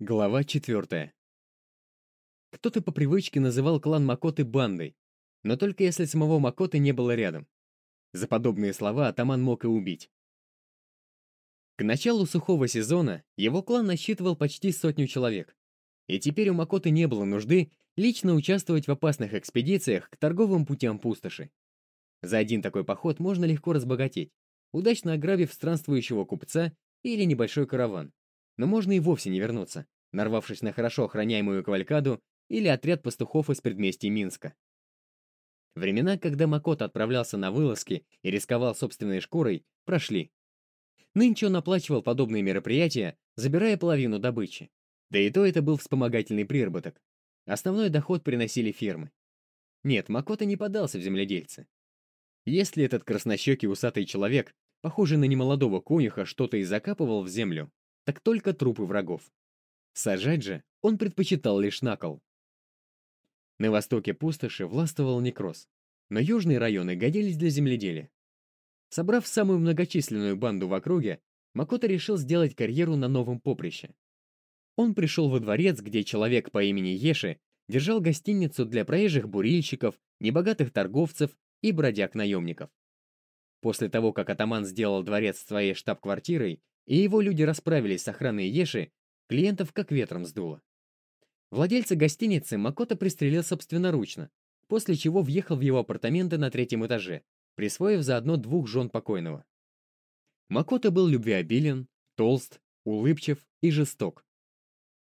Глава 4. Кто-то по привычке называл клан Макоты бандой, но только если самого Макоты не было рядом. За подобные слова атаман мог и убить. К началу сухого сезона его клан насчитывал почти сотню человек, и теперь у Макоты не было нужды лично участвовать в опасных экспедициях к торговым путям пустоши. За один такой поход можно легко разбогатеть, удачно ограбив странствующего купца или небольшой караван но можно и вовсе не вернуться, нарвавшись на хорошо охраняемую кавалькаду или отряд пастухов из предместий Минска. Времена, когда Макото отправлялся на вылазки и рисковал собственной шкурой, прошли. Нынче он оплачивал подобные мероприятия, забирая половину добычи. Да и то это был вспомогательный приработок. Основной доход приносили фермы. Нет, Макото не подался в земледельцы. Если этот краснощекий усатый человек, похожий на немолодого конюха, что-то и закапывал в землю, так только трупы врагов. Сажать же он предпочитал лишь на кол. На востоке пустоши властвовал некроз, но южные районы годились для земледелия. Собрав самую многочисленную банду в округе, Макото решил сделать карьеру на новом поприще. Он пришел во дворец, где человек по имени Еши держал гостиницу для проезжих бурильщиков, небогатых торговцев и бродяг-наемников. После того, как атаман сделал дворец своей штаб-квартирой, и его люди расправились с охраной Еши, клиентов как ветром сдуло. Владельца гостиницы Макото пристрелил собственноручно, после чего въехал в его апартаменты на третьем этаже, присвоив заодно двух жен покойного. Макото был любвеобилен, толст, улыбчив и жесток.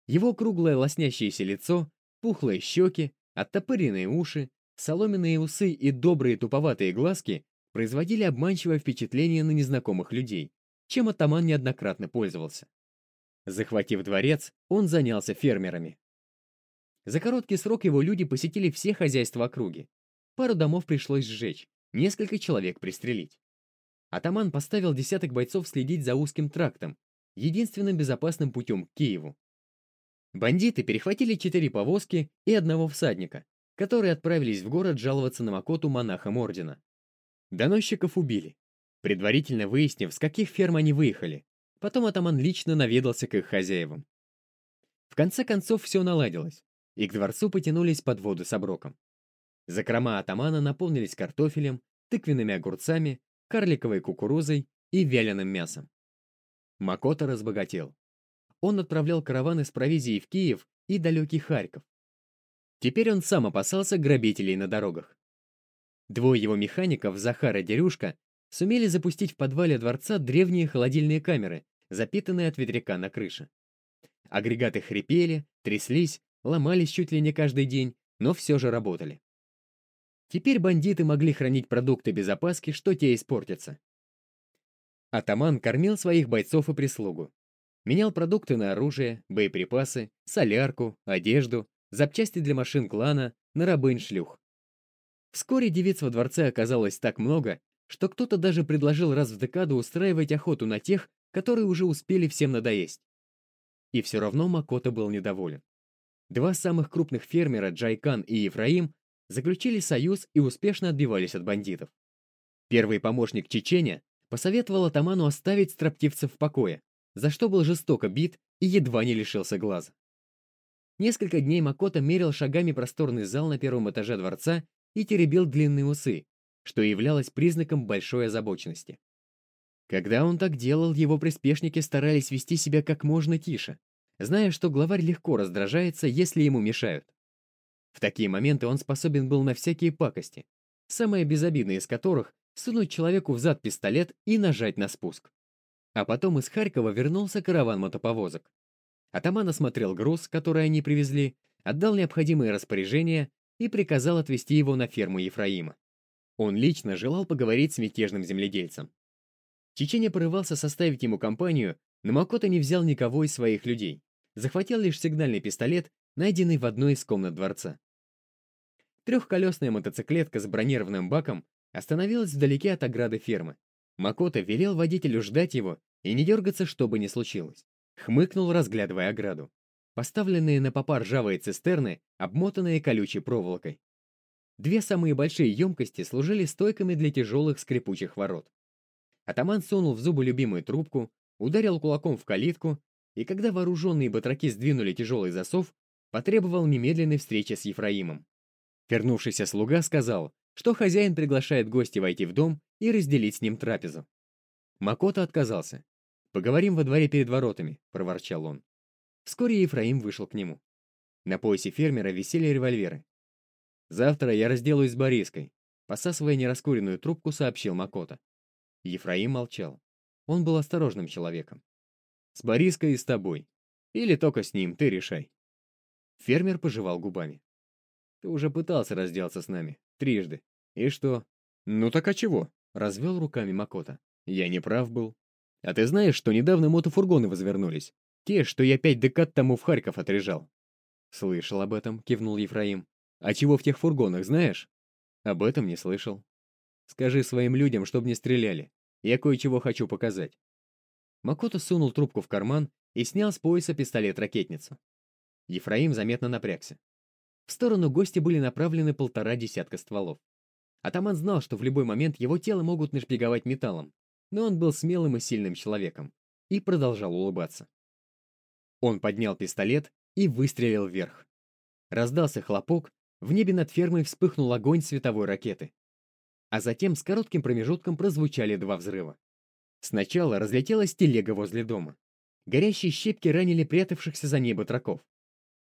Его круглое лоснящееся лицо, пухлые щеки, оттопыренные уши, соломенные усы и добрые туповатые глазки производили обманчивое впечатление на незнакомых людей чем атаман неоднократно пользовался. Захватив дворец, он занялся фермерами. За короткий срок его люди посетили все хозяйства округи. Пару домов пришлось сжечь, несколько человек пристрелить. Атаман поставил десяток бойцов следить за узким трактом, единственным безопасным путем к Киеву. Бандиты перехватили четыре повозки и одного всадника, которые отправились в город жаловаться на Макоту монахам ордена. Доносчиков убили, предварительно выяснив, с каких ферм они выехали. Потом атаман лично наведался к их хозяевам. В конце концов все наладилось, и к дворцу потянулись подводы с оброком. Закрома атамана наполнились картофелем, тыквенными огурцами, карликовой кукурузой и вяленым мясом. Макото разбогател. Он отправлял караваны с провизией в Киев и далекий Харьков. Теперь он сам опасался грабителей на дорогах. Двое его механиков, Захар и Дерюшка, сумели запустить в подвале дворца древние холодильные камеры, запитанные от ветряка на крыше. Агрегаты хрипели, тряслись, ломались чуть ли не каждый день, но все же работали. Теперь бандиты могли хранить продукты без опаски, что те испортятся. Атаман кормил своих бойцов и прислугу. Менял продукты на оружие, боеприпасы, солярку, одежду, запчасти для машин клана, на рабынь-шлюх. Вскоре девиц во дворце оказалось так много, что кто-то даже предложил раз в декаду устраивать охоту на тех, которые уже успели всем надоесть. И все равно Макото был недоволен. Два самых крупных фермера, Джайкан и Ефраим, заключили союз и успешно отбивались от бандитов. Первый помощник Чеченя посоветовал атаману оставить строптивцев в покое, за что был жестоко бит и едва не лишился глаза. Несколько дней Макото мерил шагами просторный зал на первом этаже дворца и теребил длинные усы, что являлось признаком большой озабоченности. Когда он так делал, его приспешники старались вести себя как можно тише, зная, что главарь легко раздражается, если ему мешают. В такие моменты он способен был на всякие пакости, самые безобидные из которых — сунуть человеку в зад пистолет и нажать на спуск. А потом из Харькова вернулся караван мотоповозок. Атаман осмотрел груз, который они привезли, отдал необходимые распоряжения и приказал отвезти его на ферму Ефраима. Он лично желал поговорить с мятежным земледельцем. Чеченя порывался составить ему компанию, но Макото не взял никого из своих людей. Захватил лишь сигнальный пистолет, найденный в одной из комнат дворца. Трехколесная мотоциклетка с бронированным баком остановилась вдалеке от ограды фермы. Макото велел водителю ждать его и не дергаться, что бы ни случилось. Хмыкнул, разглядывая ограду. Поставленные на попа ржавые цистерны, обмотанные колючей проволокой. Две самые большие емкости служили стойками для тяжелых скрипучих ворот. Атаман сунул в зубы любимую трубку, ударил кулаком в калитку и когда вооруженные батраки сдвинули тяжелый засов, потребовал немедленной встречи с Ефраимом. Вернувшийся слуга сказал, что хозяин приглашает гостя войти в дом и разделить с ним трапезу. Макото отказался. «Поговорим во дворе перед воротами», — проворчал он. Вскоре Ефраим вышел к нему. На поясе фермера висели револьверы. «Завтра я разделаюсь с Бориской», — посасывая нераскуренную трубку, сообщил Макото. Ефраим молчал. Он был осторожным человеком. «С Бориской и с тобой. Или только с ним, ты решай». Фермер пожевал губами. «Ты уже пытался разделаться с нами. Трижды. И что?» «Ну так а чего?» — развел руками Макота. «Я не прав был. А ты знаешь, что недавно мотофургоны возвернулись? Те, что я пять декад тому в Харьков отрежал». «Слышал об этом», — кивнул Ефраим. «А чего в тех фургонах, знаешь?» «Об этом не слышал». «Скажи своим людям, чтобы не стреляли. Я кое-чего хочу показать». Макото сунул трубку в карман и снял с пояса пистолет-ракетницу. Ефраим заметно напрягся. В сторону гостя были направлены полтора десятка стволов. Атаман знал, что в любой момент его тело могут нашпиговать металлом, но он был смелым и сильным человеком и продолжал улыбаться. Он поднял пистолет и выстрелил вверх. Раздался хлопок, в небе над фермой вспыхнул огонь световой ракеты. А затем с коротким промежутком прозвучали два взрыва. Сначала разлетелась телега возле дома. Горящие щепки ранили прятавшихся за ней батраков.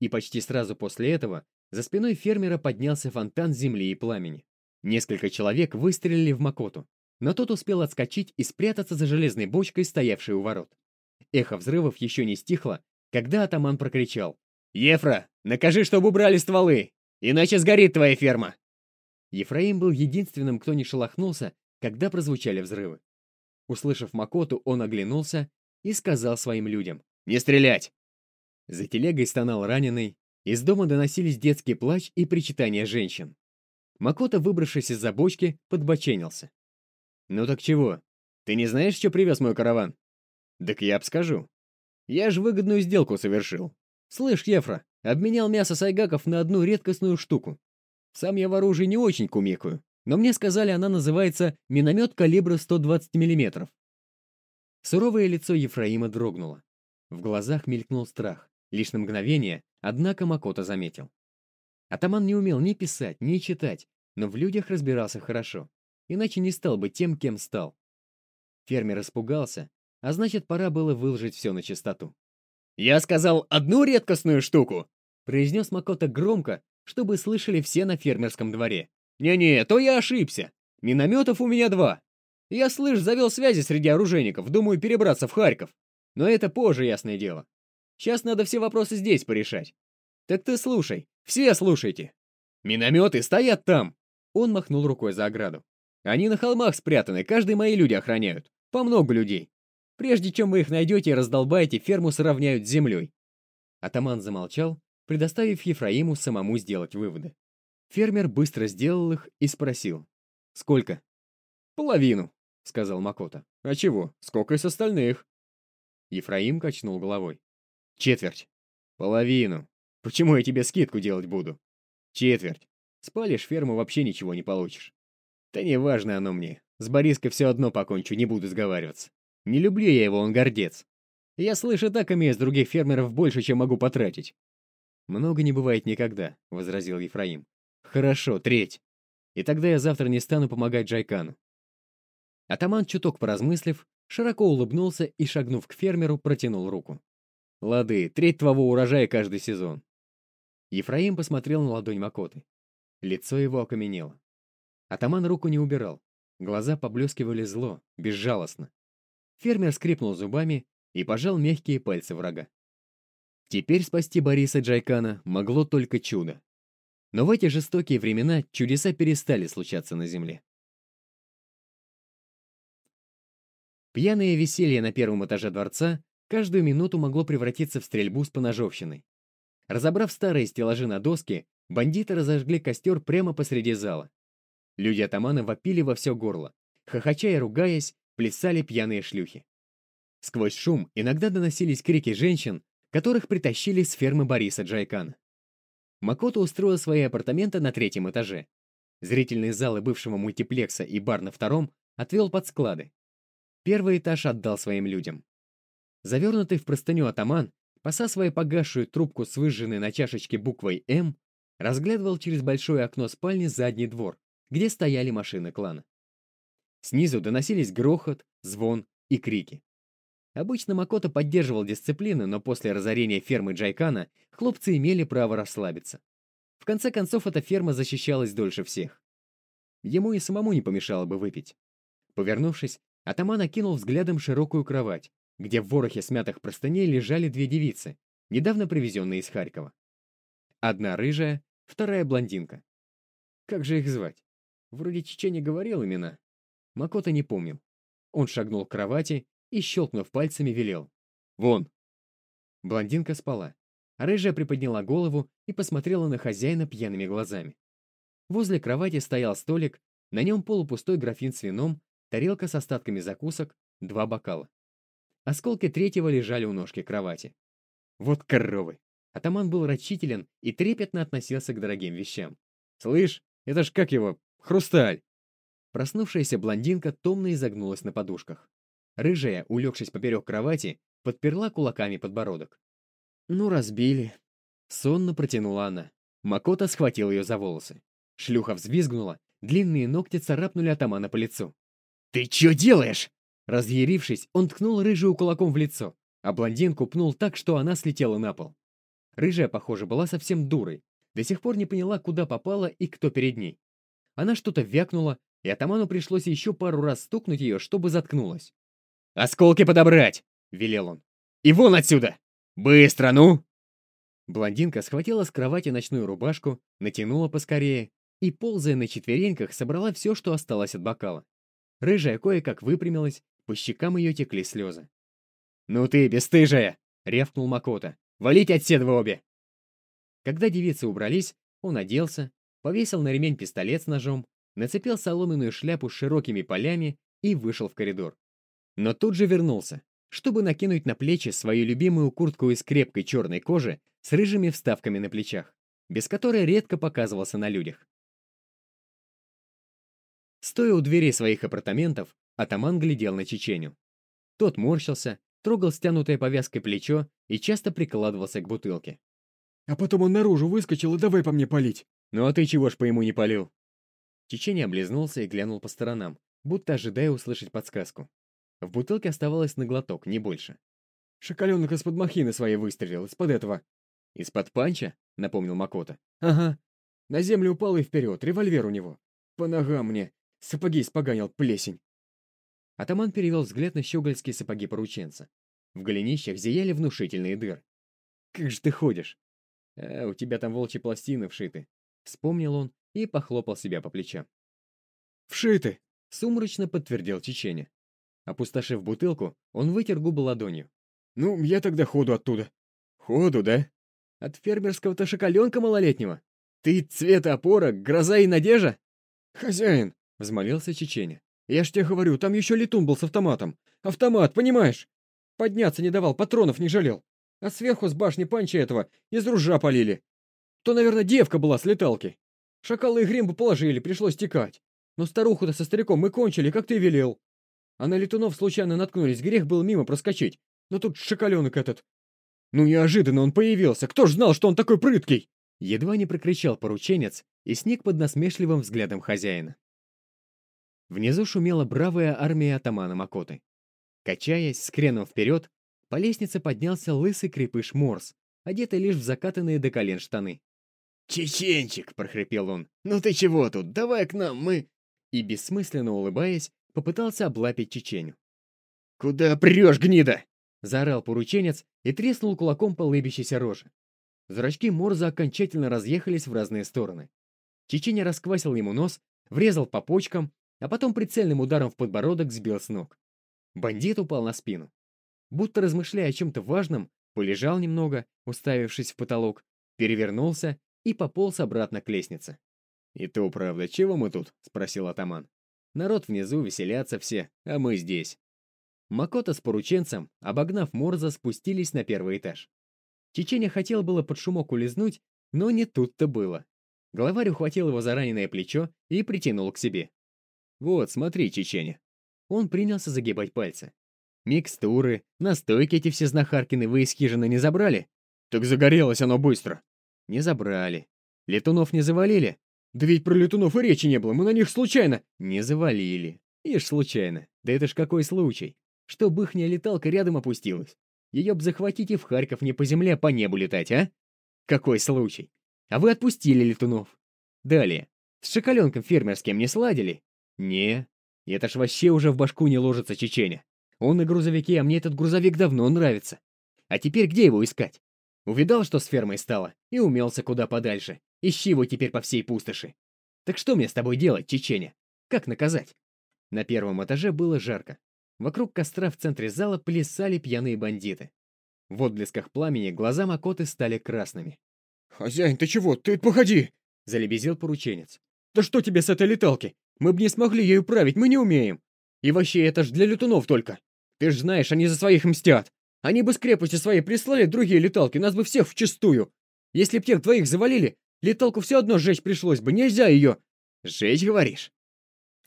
И почти сразу после этого за спиной фермера поднялся фонтан земли и пламени. Несколько человек выстрелили в Макоту, но тот успел отскочить и спрятаться за железной бочкой, стоявшей у ворот. Эхо взрывов еще не стихло, когда атаман прокричал. «Ефра, накажи, чтобы убрали стволы, иначе сгорит твоя ферма!» Ефраим был единственным, кто не шелохнулся, когда прозвучали взрывы. Услышав Макоту, он оглянулся и сказал своим людям «Не стрелять!». За телегой стонал раненый, из дома доносились детский плач и причитания женщин. Макота, выбравшись из-за бочки, подбоченился. «Ну так чего? Ты не знаешь, что привез мой караван?» «Так я обскажу. Я же выгодную сделку совершил. Слышь, Ефра, обменял мясо сайгаков на одну редкостную штуку. Сам я в оружии не очень кумекаю, но мне сказали, она называется миномет калибра 120 мм. Суровое лицо Ефраима дрогнуло. В глазах мелькнул страх. Лишь на мгновение, однако Макота заметил. Атаман не умел ни писать, ни читать, но в людях разбирался хорошо, иначе не стал бы тем, кем стал. Фермер испугался, а значит, пора было выложить все на чистоту. «Я сказал одну редкостную штуку!» произнес Макота громко, чтобы слышали все на фермерском дворе. «Не-не, то я ошибся. Минометов у меня два. Я, слышь, завел связи среди оружейников, думаю перебраться в Харьков. Но это позже, ясное дело. Сейчас надо все вопросы здесь порешать. Так ты слушай, все слушайте. Минометы стоят там!» Он махнул рукой за ограду. «Они на холмах спрятаны, каждый мои люди охраняют. По много людей. Прежде чем вы их найдете и раздолбаете, ферму сравняют с землей». Атаман замолчал, предоставив Ефраиму самому сделать выводы. Фермер быстро сделал их и спросил. «Сколько?» «Половину», — сказал Макота. «А чего? Сколько из остальных?» Ефраим качнул головой. «Четверть». «Половину. Почему я тебе скидку делать буду?» «Четверть. Спалишь ферму, вообще ничего не получишь». «Да не важно оно мне. С Бориской все одно покончу, не буду сговариваться. Не люблю я его, он гордец. Я слышу так имею с других фермеров больше, чем могу потратить». «Много не бывает никогда», — возразил Ефраим. Хорошо, треть. И тогда я завтра не стану помогать Джайкану. Атаман, чуток поразмыслив, широко улыбнулся и, шагнув к фермеру, протянул руку. «Лады, треть твоего урожая каждый сезон». Ефраим посмотрел на ладонь Макоты. Лицо его окаменело. Атаман руку не убирал. Глаза поблескивали зло, безжалостно. Фермер скрипнул зубами и пожал мягкие пальцы врага. Теперь спасти Бориса Джайкана могло только чудо. Но в эти жестокие времена чудеса перестали случаться на земле. Пьяное веселье на первом этаже дворца каждую минуту могло превратиться в стрельбу с поножовщиной. Разобрав старые стеллажи на доски, бандиты разожгли костер прямо посреди зала. Люди атамана вопили во все горло. Хохоча и ругаясь, плясали пьяные шлюхи. Сквозь шум иногда доносились крики женщин, которых притащили с фермы Бориса Джайкана. Макото устроил свои апартаменты на третьем этаже. Зрительные залы бывшего мультиплекса и бар на втором отвел под склады. Первый этаж отдал своим людям. Завернутый в простыню атаман, посасывая погасшую трубку с выжженной на чашечке буквой «М», разглядывал через большое окно спальни задний двор, где стояли машины клана. Снизу доносились грохот, звон и крики. Обычно Макото поддерживал дисциплину, но после разорения фермы Джайкана хлопцы имели право расслабиться. В конце концов, эта ферма защищалась дольше всех. Ему и самому не помешало бы выпить. Повернувшись, атаман окинул взглядом широкую кровать, где в ворохе смятых простыней лежали две девицы, недавно привезенные из Харькова. Одна рыжая, вторая блондинка. Как же их звать? Вроде Чечене говорил имена. Макото не помнил. Он шагнул к кровати и, щелкнув пальцами, велел. «Вон!» Блондинка спала, рыжая приподняла голову и посмотрела на хозяина пьяными глазами. Возле кровати стоял столик, на нем полупустой графин с вином, тарелка с остатками закусок, два бокала. Осколки третьего лежали у ножки кровати. Вот коровы! Атаман был рачителен и трепетно относился к дорогим вещам. «Слышь, это ж как его? Хрусталь!» Проснувшаяся блондинка томно изогнулась на подушках. Рыжая, улегшись поперек кровати, подперла кулаками подбородок. «Ну, разбили». Сонно протянула она. Макота схватил ее за волосы. Шлюха взвизгнула, длинные ногти царапнули атамана по лицу. «Ты что делаешь?» Разъярившись, он ткнул рыжую кулаком в лицо, а блондинку пнул так, что она слетела на пол. Рыжая, похоже, была совсем дурой, до сих пор не поняла, куда попала и кто перед ней. Она что-то вякнула, и атаману пришлось еще пару раз стукнуть ее, чтобы заткнулась. «Осколки подобрать!» — велел он. «И вон отсюда! Быстро, ну!» Блондинка схватила с кровати ночную рубашку, натянула поскорее и, ползая на четвереньках, собрала все, что осталось от бокала. Рыжая кое-как выпрямилась, по щекам ее текли слезы. «Ну ты, бесстыжая!» — рявкнул Макота. «Валить отседа вы обе!» Когда девицы убрались, он оделся, повесил на ремень пистолет с ножом, нацепил соломенную шляпу с широкими полями и вышел в коридор. Но тут же вернулся, чтобы накинуть на плечи свою любимую куртку из крепкой черной кожи с рыжими вставками на плечах, без которой редко показывался на людях. Стоя у двери своих апартаментов, атаман глядел на Чеченю. Тот морщился, трогал стянутое повязкой плечо и часто прикладывался к бутылке. А потом он наружу выскочил и давай по мне палить. «Ну а ты чего ж по ему не полил?» Чеченя облизнулся и глянул по сторонам, будто ожидая услышать подсказку. В бутылке оставалось на глоток, не больше. «Шоколенок из-под махины своей выстрелил, из-под этого». «Из-под панча?» — напомнил Макота. «Ага. На землю упал и вперед, револьвер у него. По ногам мне. Сапоги испоганил, плесень. Атаман перевел взгляд на щегольские сапоги порученца. В голенищах зияли внушительные дыры. «Как же ты ходишь?» «А, у тебя там волчьи пластины вшиты», — вспомнил он и похлопал себя по плечам. «Вшиты!» — сумрачно подтвердил Чеченя. Опустошив бутылку, он вытер губы ладонью. «Ну, я тогда ходу оттуда». «Ходу, да? От фермерского-то шоколенка малолетнего? Ты цвета опора, гроза и надежда?» «Хозяин!» — взмолился Чеченя. «Я ж тебе говорю, там еще летун был с автоматом. Автомат, понимаешь? Подняться не давал, патронов не жалел. А сверху с башни панча этого из ружа полили. То, наверное, девка была с леталки. Шакалы и гримбу положили, пришлось текать. Но старуху-то со стариком мы кончили, как ты велел. А на летунов случайно наткнулись, грех был мимо проскочить. Но тут шакаленок этот. Ну, неожиданно он появился, кто ж знал, что он такой прыткий? Едва не прокричал порученец и сник под насмешливым взглядом хозяина. Внизу шумела бравая армия атамана Макоты. Качаясь, с креном вперед, по лестнице поднялся лысый крепыш Морс, одетый лишь в закатанные до колен штаны. «Чеченчик!» — прохрипел он. «Ну ты чего тут? Давай к нам, мы...» И, бессмысленно улыбаясь, попытался облапить Чеченю. «Куда прешь, гнида?» — заорал порученец и треснул кулаком по лыбящейся роже. Зрачки Морза окончательно разъехались в разные стороны. Чеченя расквасил ему нос, врезал по почкам а потом прицельным ударом в подбородок сбил с ног. Бандит упал на спину. Будто размышляя о чем-то важном, полежал немного, уставившись в потолок, перевернулся и пополз обратно к лестнице. «И то правда, чего мы тут?» — спросил атаман. «Народ внизу, веселятся все, а мы здесь». Макота с порученцем, обогнав Морза, спустились на первый этаж. Чеченя хотел было под шумок улизнуть, но не тут-то было. Главарь ухватил его за раненое плечо и притянул к себе. «Вот, смотри, Чеченя». Он принялся загибать пальцы. Микстуры, настойки эти все знахаркины вы из хижины не забрали? Так загорелось оно быстро. Не забрали. Летунов не завалили? Да ведь про летунов и речи не было, мы на них случайно. Не завалили. Ишь, случайно. Да это ж какой случай. Что ихняя леталка рядом опустилась. Ее б захватить и в Харьков не по земле, а по небу летать, а? Какой случай. А вы отпустили летунов. Далее. С шоколенком фермерским не сладили? Не. Это ж вообще уже в башку не ложится чеченя. Он на грузовике, а мне этот грузовик давно нравится. А теперь где его искать? Увидал, что с фермой стало, и умелся куда подальше. Ищи его теперь по всей пустоши. Так что мне с тобой делать, чеченя? Как наказать? На первом этаже было жарко. Вокруг костра в центре зала плясали пьяные бандиты. В отблесках пламени глаза Макоты стали красными. «Хозяин, ты чего? Ты походи!» — залебезил порученец. «Да что тебе с этой леталки? Мы бы не смогли ею править, мы не умеем. И вообще, это ж для летунов только. Ты ж знаешь, они за своих мстят. Они бы с крепости своей прислали другие леталки, нас бы всех вчистую. Если б тех двоих завалили, леталку все одно сжечь пришлось бы, нельзя ее. Сжечь, говоришь?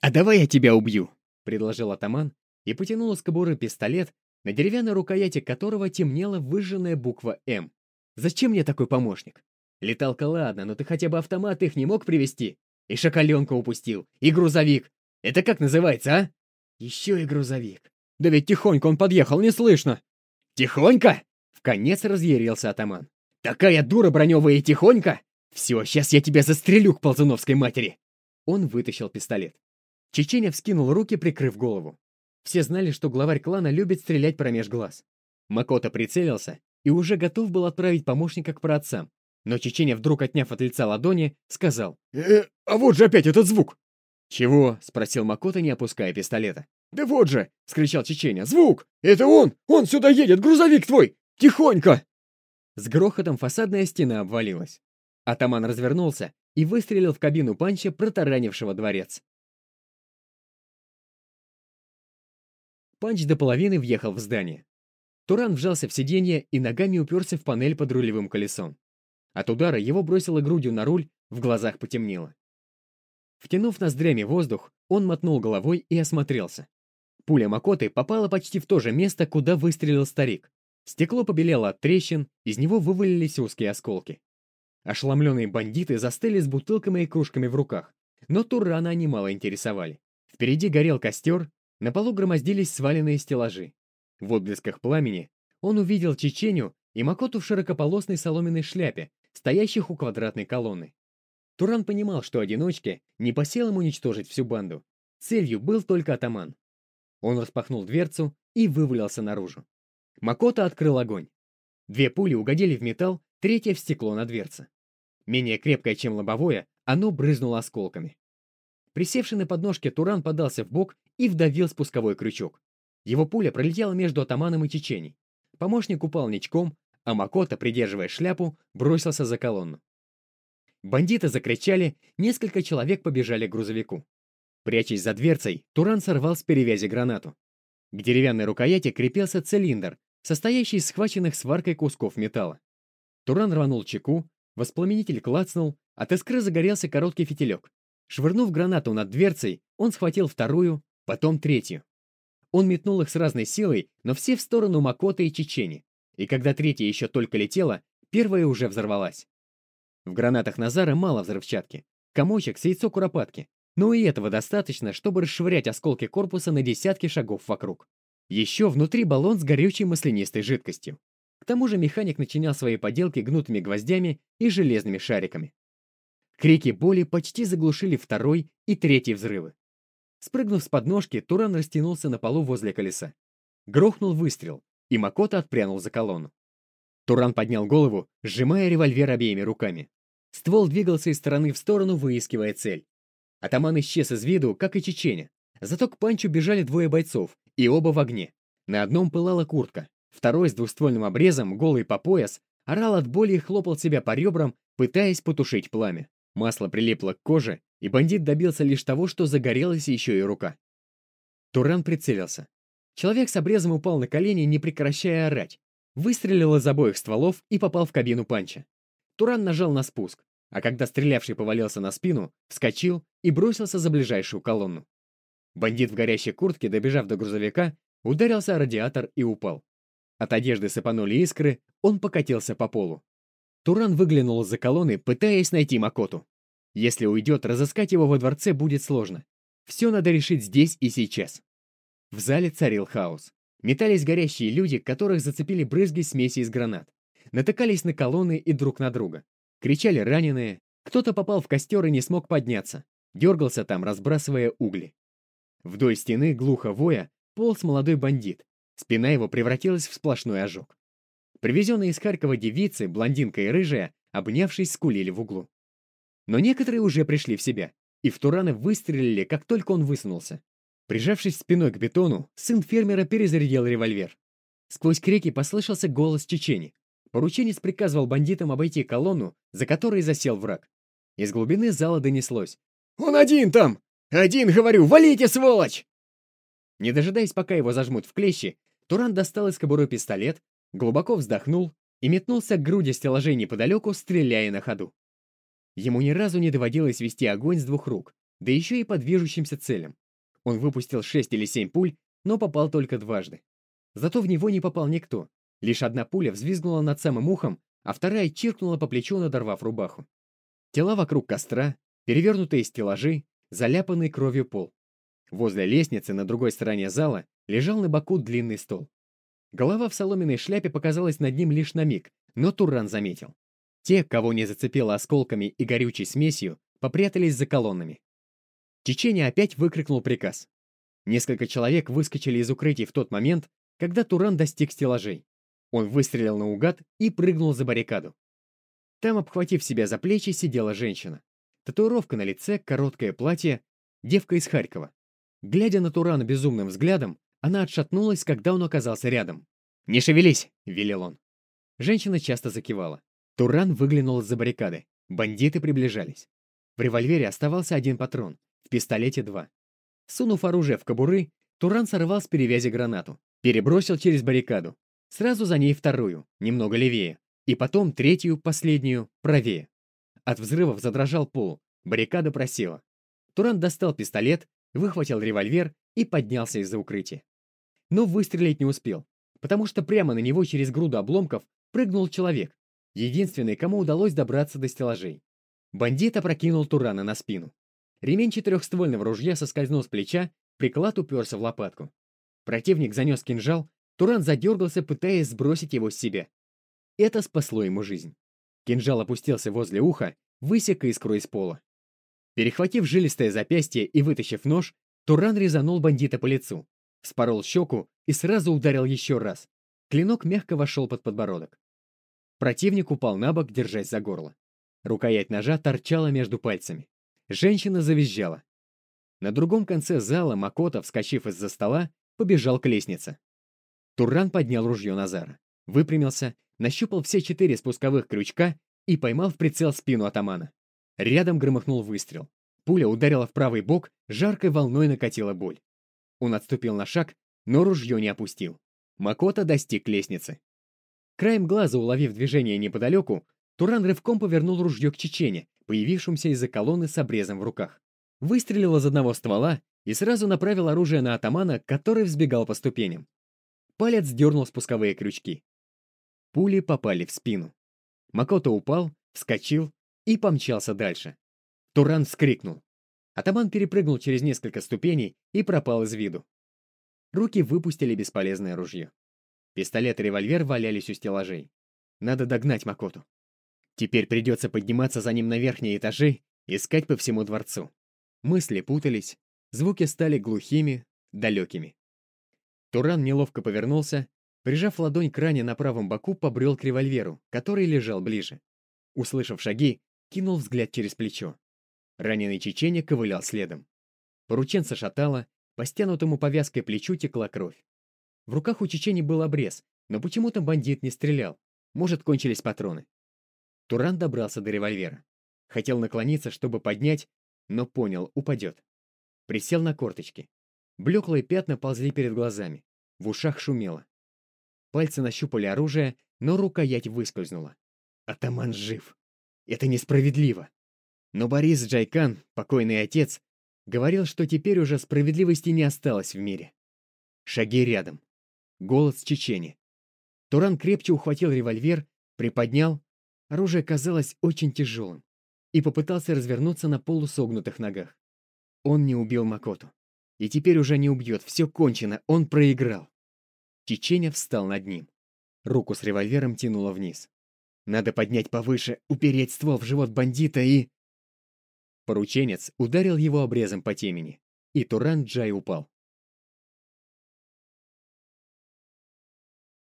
А давай я тебя убью, предложил атаман и потянул из кобуры пистолет, на деревянной рукояти которого темнела выжженная буква «М». Зачем мне такой помощник? Леталка ладно, но ты хотя бы автомат их не мог привести? И шоколенка упустил, и грузовик. Это как называется, а? Еще и грузовик. Да ведь тихонько он подъехал, не слышно. Тихонько? В конец разъярился атаман. Такая дура броневая и тихонько? Все, сейчас я тебя застрелю к ползуновской матери. Он вытащил пистолет. Чеченя вскинул руки, прикрыв голову. Все знали, что главарь клана любит стрелять промеж глаз. Макота прицелился и уже готов был отправить помощника к праотцам, но Чеченя, вдруг отняв от лица ладони, сказал. «Э, а вот же опять этот звук!» «Чего?» — спросил Макота, не опуская пистолета. «Да вот же!» — скричал Чеченя. «Звук! Это он! Он сюда едет! Грузовик твой! Тихонько!» С грохотом фасадная стена обвалилась. Атаман развернулся и выстрелил в кабину панча, протаранившего дворец. Панч до половины въехал в здание. Туран вжался в сиденье и ногами уперся в панель под рулевым колесом. От удара его бросило грудью на руль, в глазах потемнело. Втянув ноздрями воздух, он мотнул головой и осмотрелся. Пуля Макоты попала почти в то же место, куда выстрелил старик. Стекло побелело от трещин, из него вывалились узкие осколки. Ошеломленные бандиты застыли с бутылками и кружками в руках, но Турана они мало интересовали. Впереди горел костер, на полу громоздились сваленные стеллажи. В отблесках пламени он увидел Чеченю и Макоту в широкополосной соломенной шляпе, стоящих у квадратной колонны. Туран понимал, что одиночке не по силам уничтожить всю банду. Целью был только атаман. Он распахнул дверцу и вывалился наружу. Макота открыл огонь. Две пули угодили в металл, третья в стекло на дверце. Менее крепкое, чем лобовое, оно брызнуло осколками. Присевший на подножке Туран подался в бок и вдавил спусковой крючок. Его пуля пролетела между атаманом и Чеченей. Помощник упал ничком, а Макота, придерживая шляпу, бросился за колонну. Бандиты закричали, несколько человек побежали к грузовику. Прячась за дверцей, Туран сорвал с перевязи гранату. К деревянной рукояти крепился цилиндр, состоящий из схваченных сваркой кусков металла. Туран рванул чеку, воспламенитель клацнул, от искры загорелся короткий фитилек. Швырнув гранату над дверцей, он схватил вторую, потом третью. Он метнул их с разной силой, но все в сторону Макота и Чечени. И когда третья еще только летела, первая уже взорвалась. В гранатах Назара мало взрывчатки. Комочек с яйцо куропатки. Но и этого достаточно, чтобы расшвырять осколки корпуса на десятки шагов вокруг. Еще внутри баллон с горючей маслянистой жидкостью. К тому же механик начинял свои поделки гнутыми гвоздями и железными шариками. Крики боли почти заглушили второй и третий взрывы. Спрыгнув с подножки, Туран растянулся на полу возле колеса. Грохнул выстрел, и Макота отпрянул за колонну. Туран поднял голову, сжимая револьвер обеими руками. Ствол двигался из стороны в сторону, выискивая цель. Атаман исчез из виду, как и Чеченя. Зато к Панчу бежали двое бойцов, и оба в огне. На одном пылала куртка, второй с двуствольным обрезом, голый по пояс, орал от боли и хлопал себя по ребрам, пытаясь потушить пламя. Масло прилипло к коже, и бандит добился лишь того, что загорелась еще и рука. Туран прицелился. Человек с обрезом упал на колени, не прекращая орать. Выстрелил из обоих стволов и попал в кабину панча. Туран нажал на спуск, а когда стрелявший повалился на спину, вскочил и бросился за ближайшую колонну. Бандит в горящей куртке, добежав до грузовика, ударился о радиатор и упал. От одежды сыпанули искры, он покатился по полу. Туран выглянул из-за колонны, пытаясь найти Макоту. Если уйдет, разыскать его во дворце будет сложно. Все надо решить здесь и сейчас. В зале царил хаос. Метались горящие люди, которых зацепили брызги смеси из гранат. Натыкались на колонны и друг на друга. Кричали раненые. Кто-то попал в костер и не смог подняться. Дергался там, разбрасывая угли. Вдоль стены, глухо воя, полз молодой бандит. Спина его превратилась в сплошной ожог. Привезенные из Харькова девицы, блондинка и рыжая, обнявшись, скулили в углу. Но некоторые уже пришли в себя, и в Турана выстрелили, как только он высунулся. Прижавшись спиной к бетону, сын фермера перезарядил револьвер. Сквозь крики послышался голос Чечени. Порученец приказывал бандитам обойти колонну, за которой засел враг. Из глубины зала донеслось. «Он один там! Один, говорю, валите, сволочь!» Не дожидаясь, пока его зажмут в клещи, Туран достал из кобуры пистолет, глубоко вздохнул и метнулся к груди стеллажей неподалеку, стреляя на ходу. Ему ни разу не доводилось вести огонь с двух рук, да еще и по движущимся целям. Он выпустил шесть или семь пуль, но попал только дважды. Зато в него не попал никто. Лишь одна пуля взвизгнула над самым ухом, а вторая чиркнула по плечу, надорвав рубаху. Тела вокруг костра, перевернутые стеллажи, заляпанный кровью пол. Возле лестницы на другой стороне зала лежал на боку длинный стол. Голова в соломенной шляпе показалась над ним лишь на миг, но Туран заметил. Те, кого не зацепило осколками и горючей смесью, попрятались за колоннами. Чечения опять выкрикнул приказ. Несколько человек выскочили из укрытий в тот момент, когда Туран достиг стеллажей. Он выстрелил наугад и прыгнул за баррикаду. Там, обхватив себя за плечи, сидела женщина. Татуировка на лице, короткое платье, девка из Харькова. Глядя на Турана безумным взглядом, она отшатнулась, когда он оказался рядом. «Не шевелись!» — велел он. Женщина часто закивала. Туран выглянул из-за баррикады. Бандиты приближались. В револьвере оставался один патрон, пистолете два. Сунув оружие в кобуры, Туран сорвал с перевязи гранату, перебросил через баррикаду. Сразу за ней вторую, немного левее, и потом третью, последнюю, правее. От взрывов задрожал пол, баррикада просела. Туран достал пистолет, выхватил револьвер и поднялся из-за укрытия. Но выстрелить не успел, потому что прямо на него через груду обломков прыгнул человек, единственный, кому удалось добраться до стеллажей. Бандит опрокинул Турана на спину. Ремень четырехствольного ружья соскользнул с плеча, приклад уперся в лопатку. Противник занес кинжал, Туран задергался, пытаясь сбросить его с себя. Это спасло ему жизнь. Кинжал опустился возле уха, высек искру из пола. Перехватив жилистое запястье и вытащив нож, Туран резанул бандита по лицу, вспорол щеку и сразу ударил еще раз. Клинок мягко вошел под подбородок. Противник упал на бок, держась за горло. Рукоять ножа торчала между пальцами. Женщина завизжала. На другом конце зала Макота, вскочив из-за стола, побежал к лестнице. Туран поднял ружье Назара, выпрямился, нащупал все четыре спусковых крючка и поймал в прицел спину атамана. Рядом громыхнул выстрел. Пуля ударила в правый бок, жаркой волной накатила боль. Он отступил на шаг, но ружье не опустил. Макота достиг лестницы. Краем глаза уловив движение неподалеку, Туран рывком повернул ружье к Чечене, появившемуся из-за колонны с обрезом в руках. Выстрелил из одного ствола и сразу направил оружие на атамана, который взбегал по ступеням. Палец дернул спусковые крючки. Пули попали в спину. Макото упал, вскочил и помчался дальше. Туран вскрикнул. Атаман перепрыгнул через несколько ступеней и пропал из виду. Руки выпустили бесполезное ружье. Пистолет и револьвер валялись у стеллажей. Надо догнать Макоту. Теперь придется подниматься за ним на верхние этажи, искать по всему дворцу. Мысли путались, звуки стали глухими, далекими. Туран неловко повернулся, прижав ладонь к ране на правом боку, побрел к револьверу, который лежал ближе. Услышав шаги, кинул взгляд через плечо. Раненый чеченец ковылял следом. Порученца шатало, по стянутому повязкой плечу текла кровь. В руках у чечени был обрез, но почему-то бандит не стрелял. Может, кончились патроны. Туран добрался до револьвера. Хотел наклониться, чтобы поднять, но понял, упадет. Присел на корточки. Блеклые пятна ползли перед глазами. В ушах шумело. Пальцы нащупали оружие, но рукоять выскользнула. Атаман жив. Это несправедливо. Но Борис Джайкан, покойный отец, говорил, что теперь уже справедливости не осталось в мире. Шаги рядом. Голос Чечени. Туран крепче ухватил револьвер, приподнял. Оружие казалось очень тяжелым. И попытался развернуться на полусогнутых ногах. Он не убил Макоту. И теперь уже не убьет. Все кончено. Он проиграл. Чеченя встал над ним. Руку с револьвером тянуло вниз. Надо поднять повыше, упереть ствол в живот бандита и... Порученец ударил его обрезом по темени, и Туран Джай упал.